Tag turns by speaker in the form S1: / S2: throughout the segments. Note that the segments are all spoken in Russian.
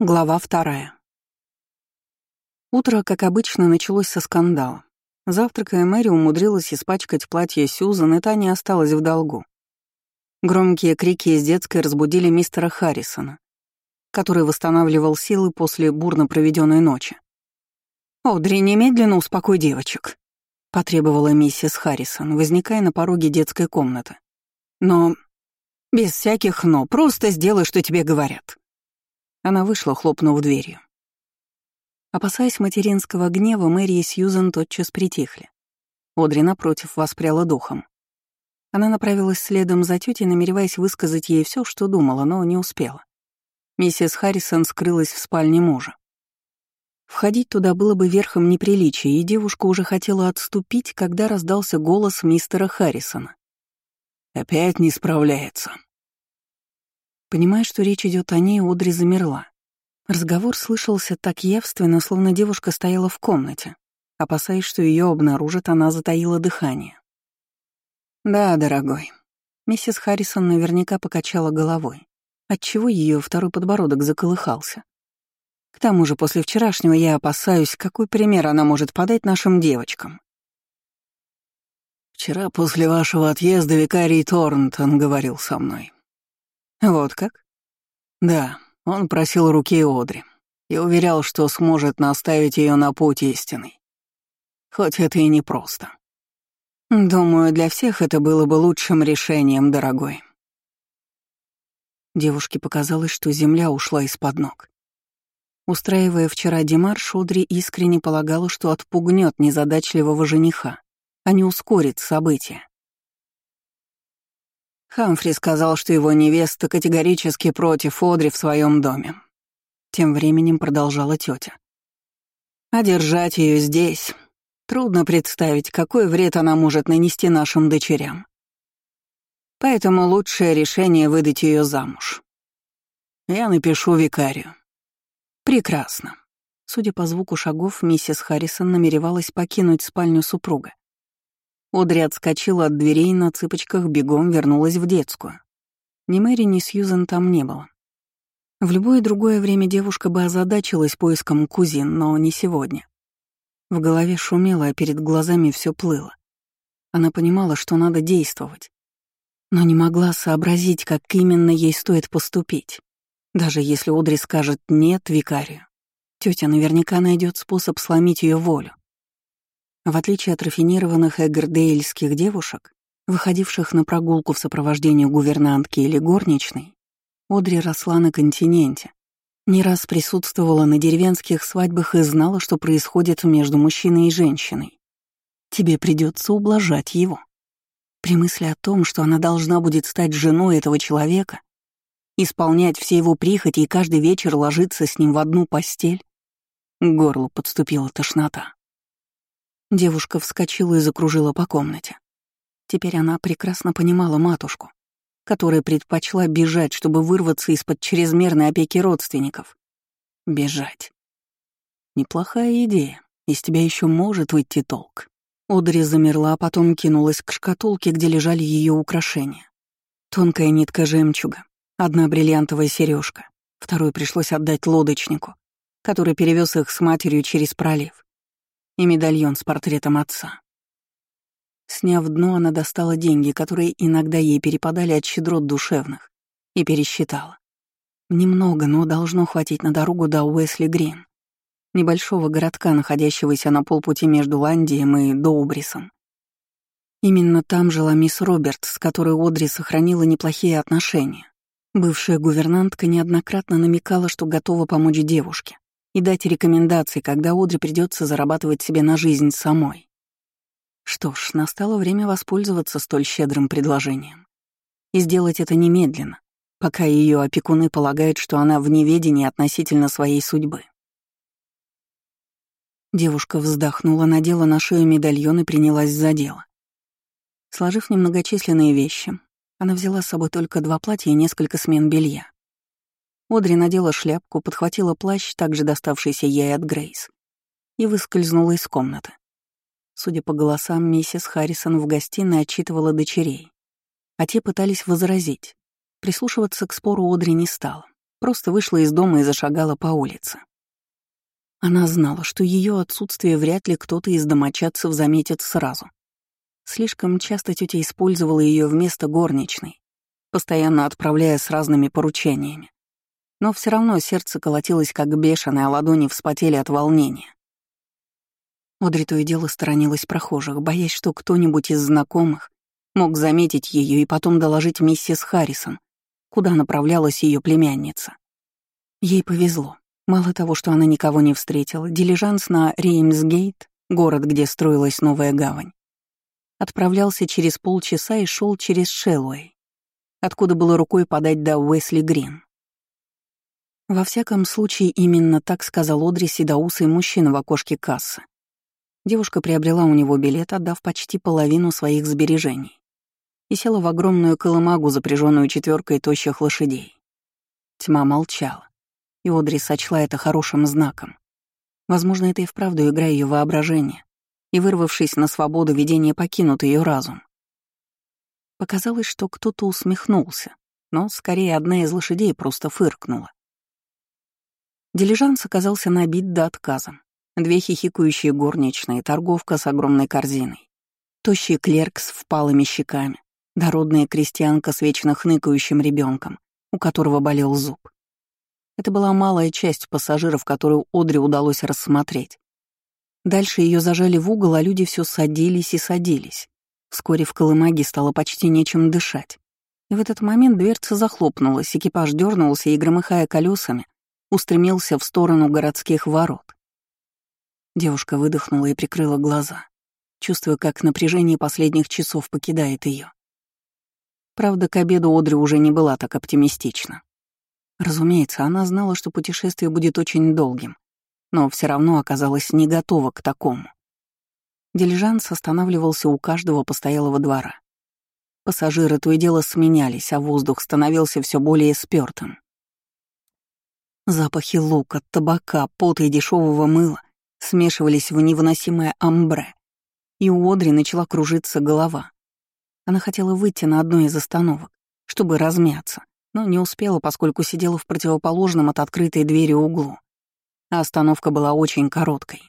S1: Глава вторая. Утро, как обычно, началось со скандала. Завтракая, Мэри умудрилась испачкать платье Сьюзан, и та не осталась в долгу. Громкие крики из детской разбудили мистера Харрисона, который восстанавливал силы после бурно проведенной ночи. «Одри, немедленно успокой девочек», — потребовала миссис Харрисон, возникая на пороге детской комнаты. «Но без всяких «но», просто сделай, что тебе говорят». Она вышла, хлопнув дверью. Опасаясь материнского гнева, Мэри и Сьюзен тотчас притихли. Одри, напротив, воспряла духом. Она направилась следом за тетей, намереваясь высказать ей все, что думала, но не успела. Миссис Харрисон скрылась в спальне мужа. Входить туда было бы верхом неприличия, и девушка уже хотела отступить, когда раздался голос мистера Харрисона. «Опять не справляется», Понимая, что речь идет о ней, Одри замерла. Разговор слышался так явственно, словно девушка стояла в комнате. Опасаясь, что ее обнаружат, она затаила дыхание. «Да, дорогой». Миссис Харрисон наверняка покачала головой, отчего ее второй подбородок заколыхался. К тому же после вчерашнего я опасаюсь, какой пример она может подать нашим девочкам. «Вчера после вашего отъезда викарий Торнтон говорил со мной. Вот как? Да, он просил руки Одри и уверял, что сможет наставить ее на путь истинный. Хоть это и непросто. Думаю, для всех это было бы лучшим решением, дорогой. Девушке показалось, что земля ушла из-под ног. Устраивая вчера демарш, Одри искренне полагала, что отпугнет незадачливого жениха, а не ускорит события. Хамфри сказал, что его невеста категорически против Одри в своем доме. Тем временем продолжала тетя. А держать ее здесь трудно представить, какой вред она может нанести нашим дочерям. Поэтому лучшее решение выдать ее замуж. Я напишу викарию. Прекрасно. Судя по звуку шагов, миссис Харрисон намеревалась покинуть спальню супруга. Одри отскочила от дверей на цыпочках бегом вернулась в детскую. Ни Мэри, ни Сьюзен там не было. В любое другое время девушка бы озадачилась поиском кузин, но не сегодня. В голове шумело, а перед глазами все плыло. Она понимала, что надо действовать, но не могла сообразить, как именно ей стоит поступить. Даже если Одри скажет «нет» викарию, тетя наверняка найдет способ сломить ее волю. В отличие от рафинированных эгердейльских девушек, выходивших на прогулку в сопровождении гувернантки или горничной, Одри росла на континенте, не раз присутствовала на деревенских свадьбах и знала, что происходит между мужчиной и женщиной. Тебе придется ублажать его. При мысли о том, что она должна будет стать женой этого человека, исполнять все его прихоти и каждый вечер ложиться с ним в одну постель, к горлу подступила тошнота. Девушка вскочила и закружила по комнате. Теперь она прекрасно понимала матушку, которая предпочла бежать, чтобы вырваться из-под чрезмерной опеки родственников. Бежать. Неплохая идея. Из тебя еще может выйти толк. Одри замерла, а потом кинулась к шкатулке, где лежали ее украшения. Тонкая нитка жемчуга, одна бриллиантовая сережка, вторую пришлось отдать лодочнику, который перевез их с матерью через пролив и медальон с портретом отца. Сняв дно, она достала деньги, которые иногда ей перепадали от щедрот душевных, и пересчитала. Немного, но должно хватить на дорогу до Уэсли Грин, небольшого городка, находящегося на полпути между Ландием и Доубрисом. Именно там жила мисс Роберт, с которой Одри сохранила неплохие отношения. Бывшая гувернантка неоднократно намекала, что готова помочь девушке и дать рекомендации, когда Одри придется зарабатывать себе на жизнь самой. Что ж, настало время воспользоваться столь щедрым предложением. И сделать это немедленно, пока ее опекуны полагают, что она в неведении относительно своей судьбы. Девушка вздохнула, надела на шею медальон и принялась за дело. Сложив немногочисленные вещи, она взяла с собой только два платья и несколько смен белья. Одри надела шляпку, подхватила плащ, также доставшийся ей от Грейс, и выскользнула из комнаты. Судя по голосам, миссис Харрисон в гостиной отчитывала дочерей, а те пытались возразить. Прислушиваться к спору Одри не стала. Просто вышла из дома и зашагала по улице. Она знала, что ее отсутствие вряд ли кто-то из домочадцев заметит сразу. Слишком часто тетя использовала ее вместо горничной, постоянно отправляя с разными поручениями. Но все равно сердце колотилось как бешеное, а ладони вспотели от волнения. Одри то и дело сторонилась прохожих, боясь, что кто-нибудь из знакомых мог заметить ее и потом доложить миссис Харрисон, куда направлялась ее племянница. Ей повезло. Мало того, что она никого не встретила, дилижанс на Реймсгейт, город, где строилась новая гавань, отправлялся через полчаса и шел через Шелуэй, откуда было рукой подать до Уэсли Грин. Во всяком случае, именно так сказал Одри седоусый мужчина в окошке кассы. Девушка приобрела у него билет, отдав почти половину своих сбережений, и села в огромную колымагу, запряженную четверкой тощих лошадей. Тьма молчала, и Одри сочла это хорошим знаком. Возможно, это и вправду игра ее воображения, и, вырвавшись на свободу, видение покинут ее разум. Показалось, что кто-то усмехнулся, но скорее одна из лошадей просто фыркнула. Дилижанс оказался набит до отказа. Две хихикающие горничные, торговка с огромной корзиной, тощий клерк с впалыми щеками, дородная крестьянка с вечно хныкающим ребенком, у которого болел зуб. Это была малая часть пассажиров, которую Одри удалось рассмотреть. Дальше ее зажали в угол, а люди все садились и садились. Вскоре в колымаге стало почти нечем дышать. И в этот момент дверца захлопнулась, экипаж дернулся и, громыхая колесами, устремился в сторону городских ворот. Девушка выдохнула и прикрыла глаза, чувствуя, как напряжение последних часов покидает ее. Правда, к обеду Одри уже не была так оптимистична. Разумеется, она знала, что путешествие будет очень долгим, но все равно оказалась не готова к такому. Дилижанс останавливался у каждого постоялого двора. Пассажиры то и дело сменялись, а воздух становился все более спёртым. Запахи лука, табака, пота и дешевого мыла смешивались в невыносимое амбре, и у Одри начала кружиться голова. Она хотела выйти на одну из остановок, чтобы размяться, но не успела, поскольку сидела в противоположном от открытой двери углу, а остановка была очень короткой.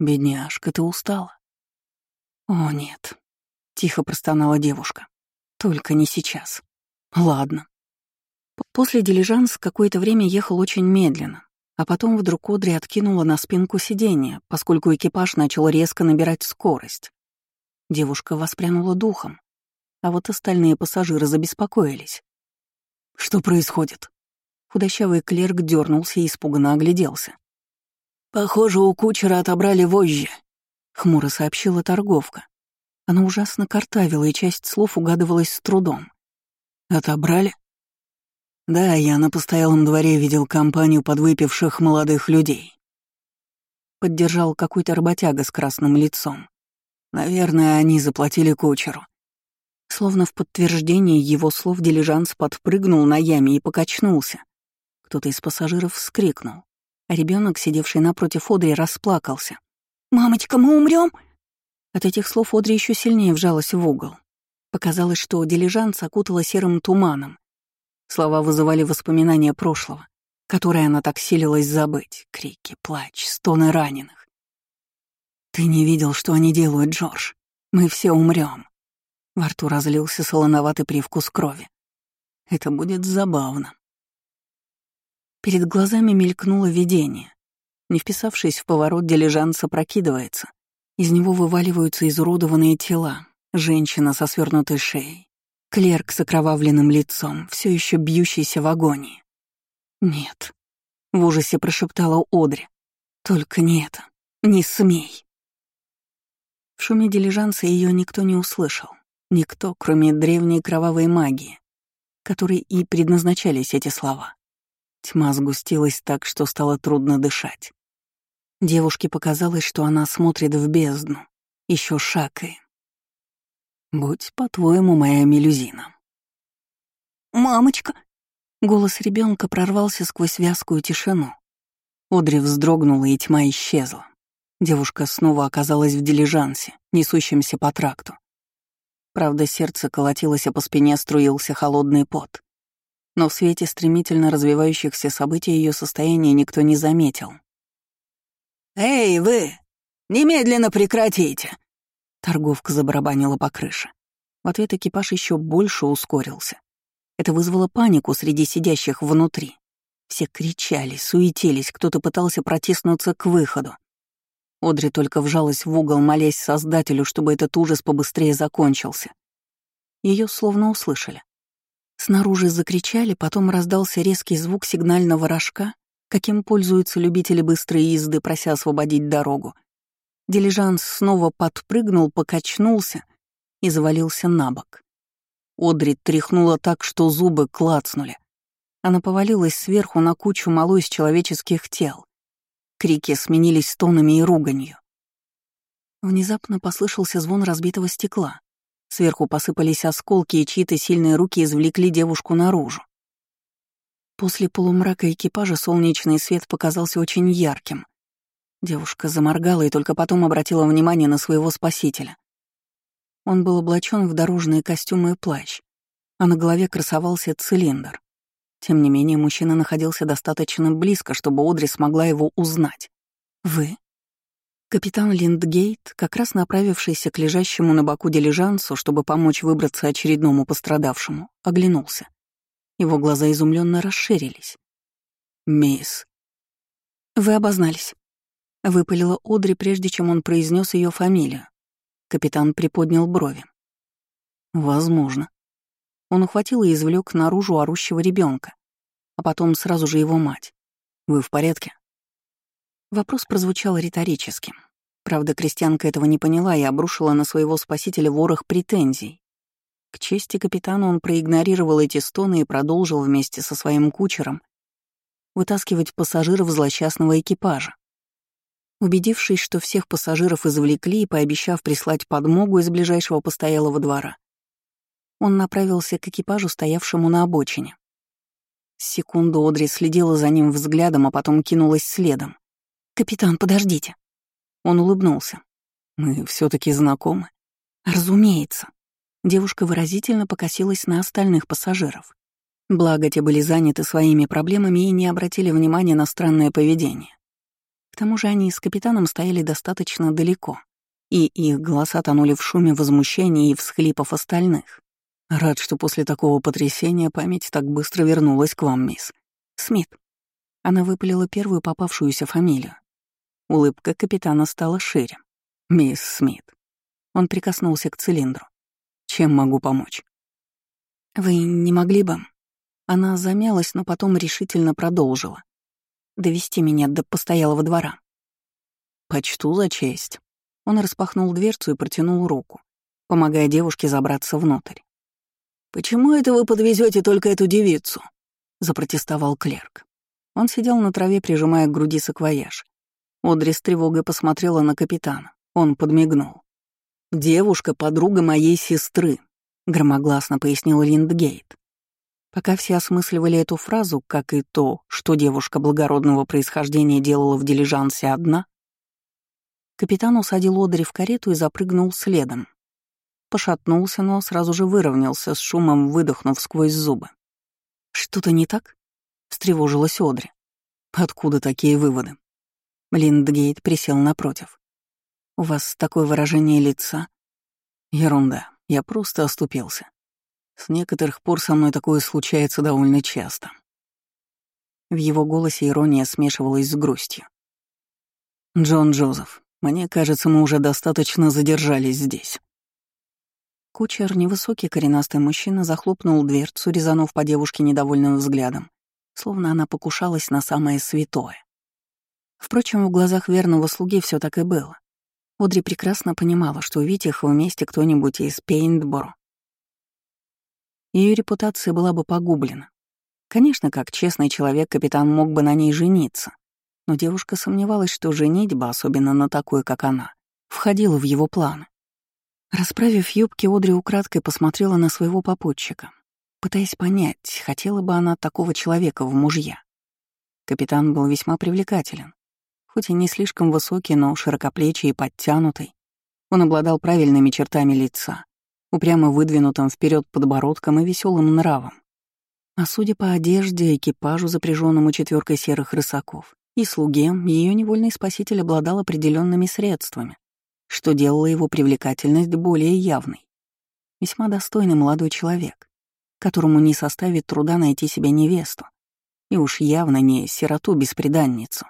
S1: «Бедняжка, ты устала?» «О, нет», — тихо простонала девушка. «Только не сейчас. Ладно». После дилижанс какое-то время ехал очень медленно, а потом вдруг Одри откинула на спинку сиденья, поскольку экипаж начал резко набирать скорость. Девушка воспрянула духом, а вот остальные пассажиры забеспокоились. «Что происходит?» Худощавый клерк дернулся и испуганно огляделся. «Похоже, у кучера отобрали вожжи», — хмуро сообщила торговка. Она ужасно картавила, и часть слов угадывалась с трудом. «Отобрали?» Да, я на постоялом дворе видел компанию подвыпивших молодых людей. Поддержал какой-то работяга с красным лицом. Наверное, они заплатили кучеру. Словно в подтверждение его слов дилижанс подпрыгнул на яме и покачнулся. Кто-то из пассажиров вскрикнул, а ребенок, сидевший напротив Одри, расплакался. «Мамочка, мы умрем? От этих слов Одри еще сильнее вжалась в угол. Показалось, что дилижанс окутала серым туманом, Слова вызывали воспоминания прошлого, которое она так силилась забыть. Крики, плач, стоны раненых. «Ты не видел, что они делают, Джордж? Мы все умрем. Во рту разлился солоноватый привкус крови. Это будет забавно. Перед глазами мелькнуло видение. Не вписавшись в поворот, дилижанс опрокидывается. Из него вываливаются изуродованные тела, женщина со свернутой шеей, Клерк с окровавленным лицом, все еще бьющийся в агонии. «Нет», — в ужасе прошептала Одри. «Только не это. Не смей». В шуме дилижанса ее никто не услышал. Никто, кроме древней кровавой магии, которой и предназначались эти слова. Тьма сгустилась так, что стало трудно дышать. Девушке показалось, что она смотрит в бездну. Еще шаг и... Будь по-твоему моя мелюзина. «Мамочка!» Голос ребенка прорвался сквозь вязкую тишину. Одри вздрогнула, и тьма исчезла. Девушка снова оказалась в дилижансе, несущемся по тракту. Правда, сердце колотилось, а по спине струился холодный пот. но в свете стремительно развивающихся событий ее состояние никто не заметил. «Эй, вы! Немедленно прекратите!» Торговка забарабанила по крыше. В ответ экипаж еще больше ускорился. Это вызвало панику среди сидящих внутри. Все кричали, суетились, кто-то пытался протиснуться к выходу. Одри только вжалась в угол, молясь Создателю, чтобы этот ужас побыстрее закончился. Ее словно услышали. Снаружи закричали, потом раздался резкий звук сигнального рожка, каким пользуются любители быстрой езды, прося освободить дорогу. Дилижанс снова подпрыгнул, покачнулся и завалился на бок. Одри тряхнула так, что зубы клацнули. Она повалилась сверху на кучу мало из человеческих тел. Крики сменились стонами и руганью. Внезапно послышался звон разбитого стекла. Сверху посыпались осколки, и чьи-то сильные руки извлекли девушку наружу. После полумрака экипажа солнечный свет показался очень ярким. Девушка заморгала и только потом обратила внимание на своего спасителя. Он был облачен в дорожные костюмы и плащ, а на голове красовался цилиндр. Тем не менее, мужчина находился достаточно близко, чтобы Одри смогла его узнать. «Вы?» Капитан Линдгейт, как раз направившийся к лежащему на боку дилижансу, чтобы помочь выбраться очередному пострадавшему, оглянулся. Его глаза изумленно расширились. «Мисс». «Вы обознались», — выпалила Одри, прежде чем он произнес ее фамилию. Капитан приподнял брови. «Возможно». Он ухватил и извлек наружу орущего ребенка, а потом сразу же его мать. «Вы в порядке?» Вопрос прозвучал риторически. Правда, крестьянка этого не поняла и обрушила на своего спасителя ворох претензий. К чести капитана он проигнорировал эти стоны и продолжил вместе со своим кучером вытаскивать пассажиров злосчастного экипажа. Убедившись, что всех пассажиров извлекли и пообещав прислать подмогу из ближайшего постоялого двора, он направился к экипажу, стоявшему на обочине. Секунду Одри следила за ним взглядом, а потом кинулась следом. «Капитан, подождите». Он улыбнулся. «Мы все таки знакомы?» «Разумеется». Девушка выразительно покосилась на остальных пассажиров. Благо, те были заняты своими проблемами и не обратили внимания на странное поведение. К тому же они с капитаном стояли достаточно далеко, и их голоса тонули в шуме возмущения и всхлипов остальных. Рад, что после такого потрясения память так быстро вернулась к вам, мисс. Смит. Она выпалила первую попавшуюся фамилию. Улыбка капитана стала шире. «Мисс Смит». Он прикоснулся к цилиндру. «Чем могу помочь?» «Вы не могли бы...» Она замялась, но потом решительно продолжила. «Довести меня до постоялого двора». «Почту за честь». Он распахнул дверцу и протянул руку, помогая девушке забраться внутрь. «Почему это вы подвезете только эту девицу?» — запротестовал клерк. Он сидел на траве, прижимая к груди саквояж. Одри с тревогой посмотрела на капитана. Он подмигнул. «Девушка — подруга моей сестры», — громогласно пояснил Линдгейт. Пока все осмысливали эту фразу, как и то, что девушка благородного происхождения делала в дилижансе одна, капитан усадил Одри в карету и запрыгнул следом. Пошатнулся, но сразу же выровнялся, с шумом выдохнув сквозь зубы. «Что-то не так?» — встревожилась Одри. «Откуда такие выводы?» Линдгейт присел напротив. «У вас такое выражение лица?» «Ерунда, я просто оступился. С некоторых пор со мной такое случается довольно часто». В его голосе ирония смешивалась с грустью. «Джон Джозеф, мне кажется, мы уже достаточно задержались здесь». Кучер, невысокий коренастый мужчина, захлопнул дверцу, резанув по девушке недовольным взглядом, словно она покушалась на самое святое. Впрочем, в глазах верного слуги все так и было. Одри прекрасно понимала, что увидеть их вместе кто-нибудь из Пейнтборо. Ее репутация была бы погублена. Конечно, как честный человек, капитан мог бы на ней жениться, но девушка сомневалась, что женитьба, особенно на такой, как она, входила в его планы. Расправив юбки, Одри украдкой посмотрела на своего попутчика, пытаясь понять, хотела бы она такого человека в мужья. Капитан был весьма привлекателен, Хоть и не слишком высокий, но широкоплечий и подтянутый, он обладал правильными чертами лица, упрямо выдвинутым вперед подбородком и веселым нравом. А судя по одежде, экипажу, запряженному четверкой серых рысаков, и слуге, ее невольный спаситель обладал определенными средствами, что делало его привлекательность более явной. Весьма достойный молодой человек, которому не составит труда найти себе невесту, и уж явно не сироту-бесприданницу.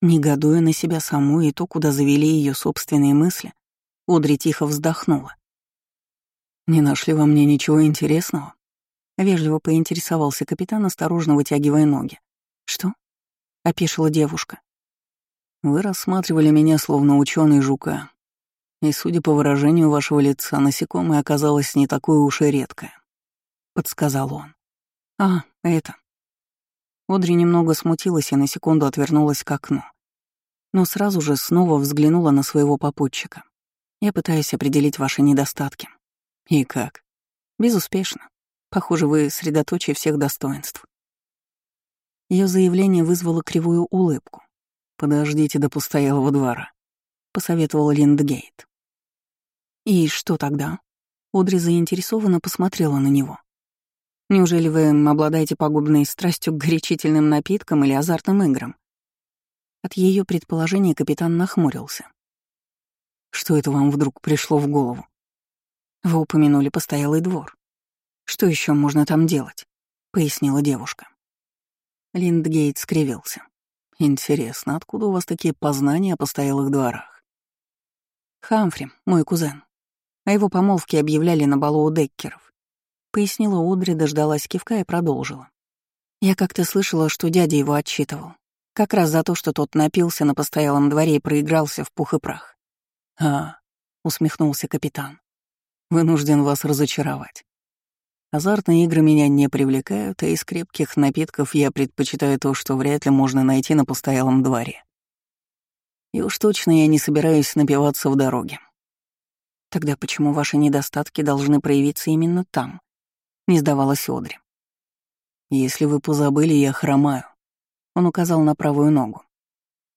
S1: Негодуя на себя саму и то, куда завели ее собственные мысли, Одри тихо вздохнула. «Не нашли во мне ничего интересного?» Вежливо поинтересовался капитан, осторожно вытягивая ноги. «Что?» — опешила девушка. «Вы рассматривали меня словно ученый жука, и, судя по выражению вашего лица, насекомое оказалось не такое уж и редкое», — подсказал он. «А, это...» Одри немного смутилась и на секунду отвернулась к окну. Но сразу же снова взглянула на своего попутчика. «Я пытаюсь определить ваши недостатки». «И как?» «Безуспешно. Похоже, вы средоточие всех достоинств. Ее заявление вызвало кривую улыбку. «Подождите до постоялого двора», — посоветовал Линдгейт. «И что тогда?» Одри заинтересованно посмотрела на него. «Неужели вы обладаете пагубной страстью к горячительным напиткам или азартным играм?» От ее предположения капитан нахмурился. «Что это вам вдруг пришло в голову?» «Вы упомянули постоялый двор. Что еще можно там делать?» — пояснила девушка. Линдгейт скривился. «Интересно, откуда у вас такие познания о постоялых дворах?» «Хамфри, мой кузен. О его помолвке объявляли на балу у Деккеров. Пояснила Одри, дождалась кивка и продолжила. Я как-то слышала, что дядя его отчитывал. Как раз за то, что тот напился на постоялом дворе и проигрался в пух и прах. «А», — усмехнулся капитан, — «вынужден вас разочаровать. Азартные игры меня не привлекают, а из крепких напитков я предпочитаю то, что вряд ли можно найти на постоялом дворе. И уж точно я не собираюсь напиваться в дороге. Тогда почему ваши недостатки должны проявиться именно там? Не сдавалась Одри. Если вы позабыли, я хромаю. Он указал на правую ногу.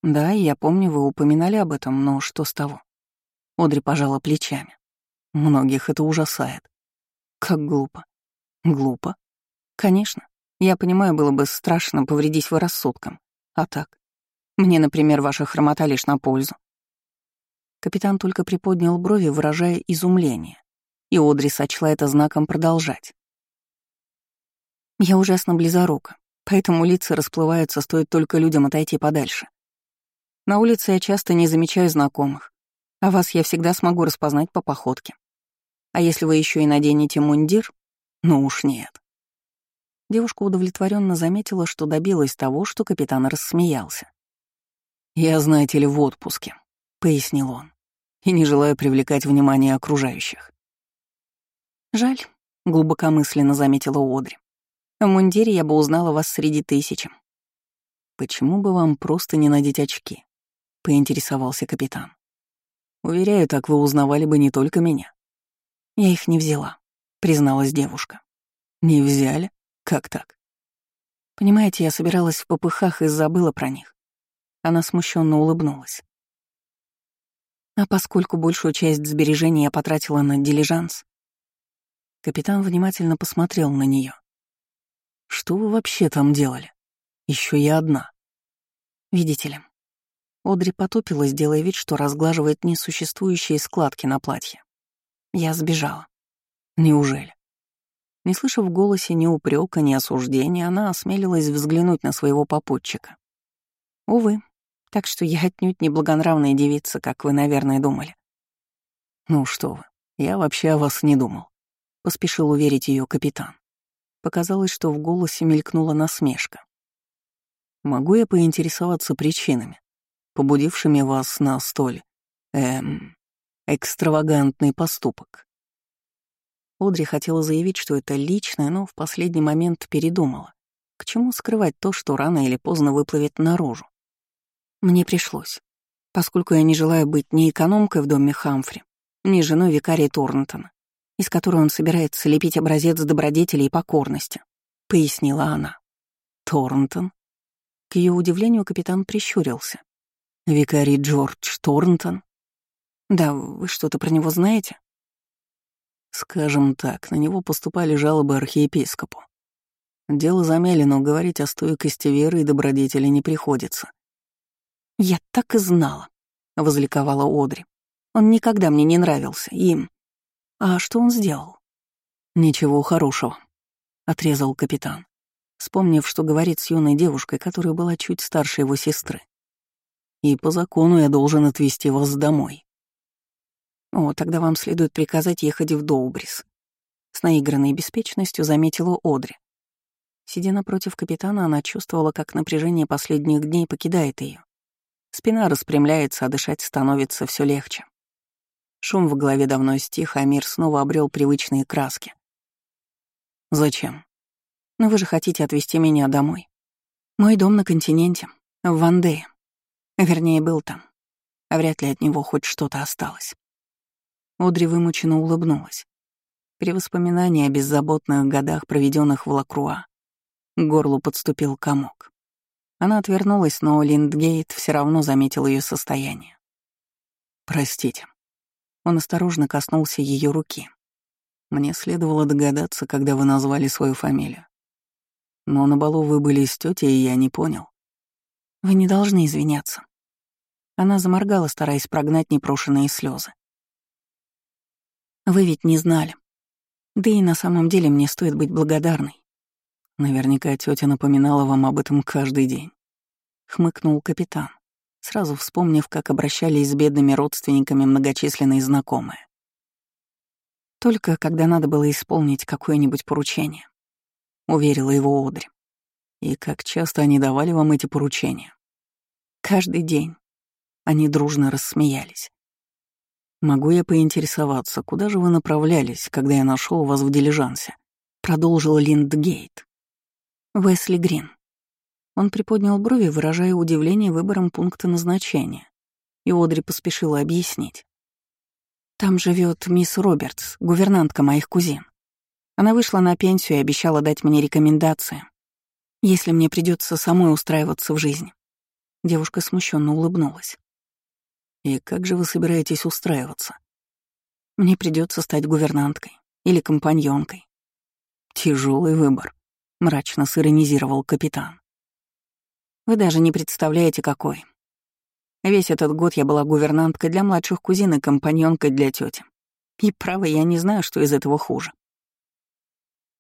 S1: Да, я помню, вы упоминали об этом, но что с того? Одри пожала плечами. Многих это ужасает. Как глупо. Глупо. Конечно. Я понимаю, было бы страшно повредить вы рассудком. А так? Мне, например, ваша хромота лишь на пользу. Капитан только приподнял брови, выражая изумление. И Одри сочла это знаком продолжать. Я ужасно близорука, поэтому лица расплываются, стоит только людям отойти подальше. На улице я часто не замечаю знакомых, а вас я всегда смогу распознать по походке. А если вы еще и наденете мундир, ну уж нет. Девушка удовлетворенно заметила, что добилась того, что капитан рассмеялся. «Я, знаете ли, в отпуске», — пояснил он, «и не желаю привлекать внимание окружающих». «Жаль», — глубокомысленно заметила Одри. «В мундире я бы узнала вас среди тысячи». «Почему бы вам просто не надеть очки?» — поинтересовался капитан. «Уверяю, так вы узнавали бы не только меня». Я их не взяла. — призналась девушка. «Не взяли? Как так?» «Понимаете, я собиралась в попыхах и забыла про них». Она смущенно улыбнулась. А поскольку большую часть сбережений я потратила на дилижанс, капитан внимательно посмотрел на нее. «Что вы вообще там делали? Еще я одна». «Видите ли». Одри потупилась, делая вид, что разглаживает несуществующие складки на платье. Я сбежала. Неужели? Не слыша в голосе ни упрека, ни осуждения, она осмелилась взглянуть на своего попутчика. Увы, так что я отнюдь не благонравная девица, как вы, наверное, думали. Ну что вы, я вообще о вас не думал. Поспешил уверить ее капитан. Показалось, что в голосе мелькнула насмешка. Могу я поинтересоваться причинами, побудившими вас на столь, эм, экстравагантный поступок? Одри хотела заявить, что это личное, но в последний момент передумала. К чему скрывать то, что рано или поздно выплывет наружу? Мне пришлось, поскольку я не желаю быть ни экономкой в доме Хамфри, ни женой викария Торнтона, из которой он собирается лепить образец добродетели и покорности, — пояснила она. Торнтон? К ее удивлению капитан прищурился. Викарий Джордж Торнтон? Да, вы что-то про него знаете? Скажем так, на него поступали жалобы архиепископу. Дело замяли, но говорить о стойкости веры и добродетели не приходится.
S2: «Я так и знала», — возликовала Одри. «Он никогда мне не нравился, им. А что он сделал?»
S1: «Ничего хорошего», — отрезал капитан, вспомнив, что говорит с юной девушкой, которая была чуть старше его сестры. «И по закону я должен отвезти вас домой».
S2: «О, тогда вам следует приказать ехать в Доубрис», — с наигранной беспечностью заметила Одри. Сидя напротив капитана, она чувствовала, как напряжение последних дней покидает ее. Спина распрямляется, а дышать становится все легче. Шум в голове давно стих, а мир снова обрел привычные краски.
S1: «Зачем?»
S2: «Но вы же хотите отвезти меня домой. Мой дом на континенте, в Вандее. Вернее, был там. А вряд ли от него хоть что-то осталось».
S1: Одри вымученно улыбнулась. При воспоминании о беззаботных годах, проведенных в Лакруа, к горлу подступил комок. Она отвернулась, но Линдгейт все равно заметил ее состояние. «Простите». Он осторожно коснулся ее руки. Мне следовало догадаться, когда вы назвали свою фамилию. Но на балу вы были с тетей, и я не понял.
S2: Вы не должны извиняться. Она заморгала, стараясь прогнать непрошенные слезы. Вы ведь не знали. Да и на самом деле мне стоит быть благодарной.
S1: Наверняка тетя напоминала вам об этом каждый день. Хмыкнул капитан, сразу вспомнив, как обращались с бедными родственниками многочисленные знакомые.
S2: Только когда надо было исполнить какое-нибудь поручение, уверила его Одри.
S1: И как часто они давали вам эти поручения?
S2: Каждый день. Они дружно рассмеялись.
S1: «Могу я поинтересоваться, куда же вы направлялись, когда я нашел вас в дилижансе?» Продолжил Линдгейт.
S2: Весли Грин. Он приподнял брови, выражая удивление выбором пункта назначения, и Одри поспешила объяснить. «Там живет мисс Робертс, гувернантка моих кузин. Она вышла на пенсию и обещала дать мне рекомендации, если мне придется самой устраиваться в жизни». Девушка смущенно улыбнулась.
S1: «И как же вы собираетесь устраиваться?»
S2: «Мне придется стать гувернанткой или компаньонкой».
S1: Тяжелый выбор. — мрачно сиронизировал капитан.
S2: «Вы даже не представляете, какой. Весь этот год я была гувернанткой для младших кузин и компаньонкой для тети. И, право, я не знаю, что из этого хуже».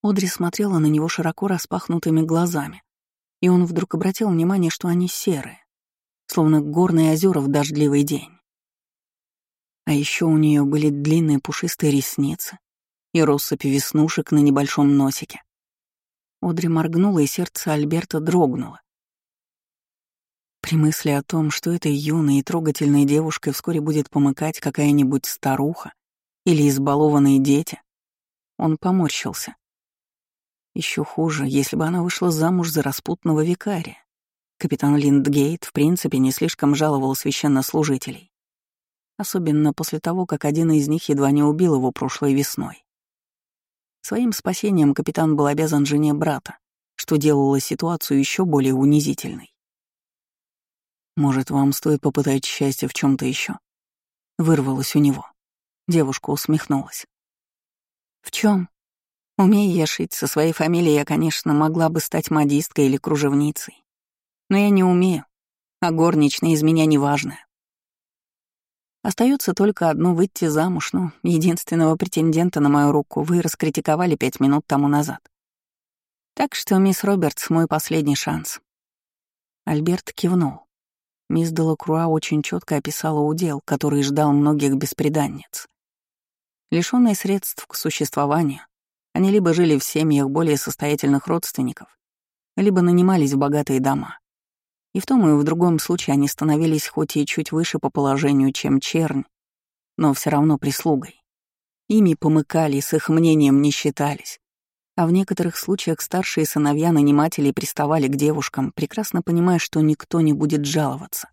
S2: Одри смотрела на него широко распахнутыми глазами, и он вдруг обратил внимание, что они серые, словно горные озера в дождливый день. А еще у нее были длинные пушистые ресницы и россыпь веснушек на небольшом носике. Одри моргнула, и сердце Альберта дрогнуло. При мысли о том, что этой юной и трогательной девушкой вскоре будет помыкать какая-нибудь старуха или избалованные дети, он поморщился. Еще хуже, если бы она вышла замуж за распутного викария. Капитан Линдгейт в принципе не слишком жаловал священнослужителей. Особенно после того, как один из них едва не убил его прошлой весной. Своим спасением капитан был обязан жене брата, что делало ситуацию еще более унизительной.
S1: «Может, вам стоит попытать счастье в чем то еще? Вырвалось у него. Девушка усмехнулась.
S2: «В чем? Умея я шить со своей фамилией, я, конечно, могла бы стать модисткой или кружевницей. Но я не умею, а горничная из меня неважная. Остается только одно выйти замуж, но единственного претендента на мою руку вы раскритиковали пять минут тому назад. Так что, мисс Робертс, мой последний шанс. Альберт кивнул. Мисс Делакруа очень четко описала удел, который ждал многих беспреданниц. Лишённые средств к существованию, они либо жили в семьях более состоятельных родственников, либо нанимались в богатые дома. И в том и в другом случае они становились хоть и чуть выше по положению, чем чернь, но все равно прислугой. Ими помыкали, с их мнением не считались. А в некоторых случаях старшие сыновья нанимателей приставали к девушкам, прекрасно понимая, что никто не будет жаловаться.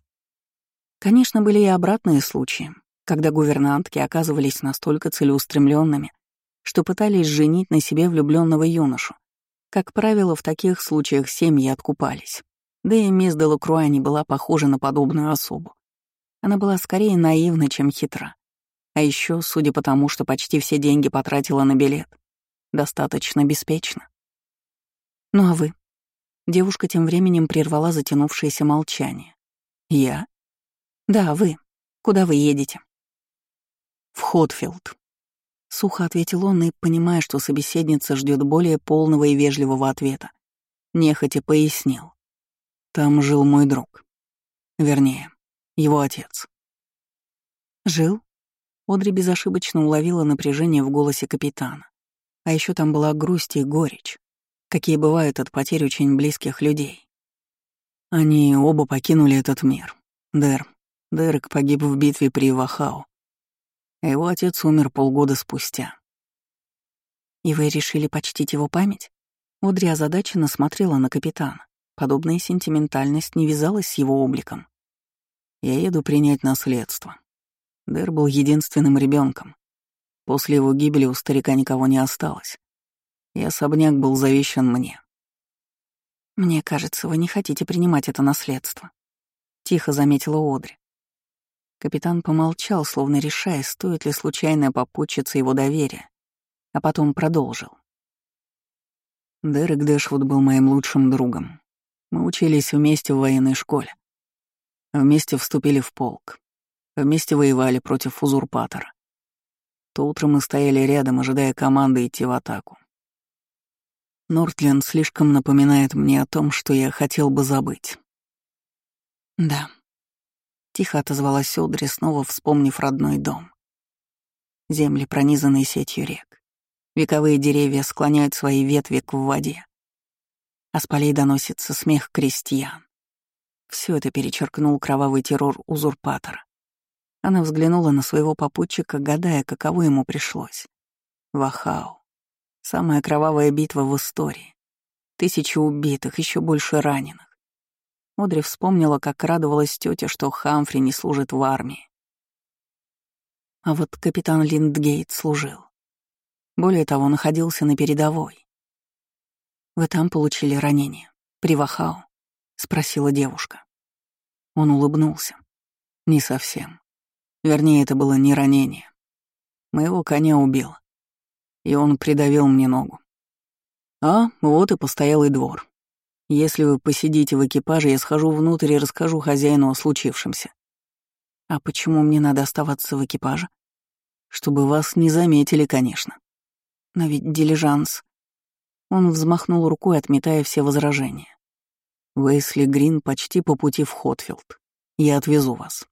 S2: Конечно, были и обратные случаи, когда гувернантки оказывались настолько целеустремленными, что пытались женить на себе влюбленного юношу. Как правило, в таких случаях семьи откупались. Да и мисс Делакруа не была похожа на подобную особу. Она была скорее наивна, чем хитра. А еще, судя по тому, что почти все деньги потратила на билет, достаточно беспечно. Ну а вы? Девушка тем временем прервала затянувшееся молчание.
S1: Я?
S2: Да, вы. Куда вы едете?
S1: В Хотфилд.
S2: Сухо ответил он и, понимая, что собеседница ждет более полного и вежливого ответа, нехотя пояснил.
S1: Там жил мой друг. Вернее, его отец.
S2: Жил? Одри безошибочно уловила напряжение в голосе капитана. А еще там была грусть и горечь, какие бывают от потерь очень близких людей.
S1: Они оба покинули этот мир. Дэр. Дерек погиб в битве при Вахау. А его отец умер полгода спустя.
S2: «И вы решили почтить его память?» Одри озадаченно смотрела на капитана. Подобная сентиментальность не вязалась с его обликом.
S1: «Я еду принять наследство. Дэр был единственным ребенком. После его гибели у старика никого не осталось. И особняк был завещан мне.
S2: «Мне кажется, вы не хотите принимать это наследство», — тихо заметила Одри. Капитан помолчал, словно решая, стоит ли случайно попутчиться его доверие, а потом продолжил.
S1: Дерек Дэшвуд был моим лучшим другом. Мы учились вместе в военной школе. Вместе вступили в полк. Вместе воевали против узурпатора. То утром мы стояли рядом, ожидая команды идти в атаку. Нортленд слишком напоминает мне о том, что я хотел бы забыть.
S2: Да. Тихо отозвалась Одри, снова вспомнив родной дом. Земли, пронизанные сетью рек. Вековые деревья склоняют свои ветви к воде. А с полей доносится смех крестьян. Все это перечеркнул кровавый террор узурпатора. Она взглянула на своего попутчика, гадая, каково ему пришлось. Вахау. Самая кровавая битва в истории. Тысячи убитых, еще больше раненых. Одри вспомнила, как радовалась тетя, что Хамфри не служит в армии. А вот капитан Линдгейт служил. Более того, находился на передовой. «Вы там получили ранение? При Вахау?» — спросила девушка.
S1: Он улыбнулся. «Не совсем. Вернее, это было не ранение. Моего коня убило. И он придавил мне ногу. А, вот и постоялый двор. Если вы посидите в экипаже, я схожу внутрь и расскажу хозяину о случившемся.
S2: А почему мне надо оставаться в экипаже?
S1: Чтобы вас не заметили, конечно.
S2: Но ведь дилижанс... Он взмахнул рукой, отметая все возражения.
S1: Вейсли Грин почти по пути в Хотфилд. Я отвезу вас.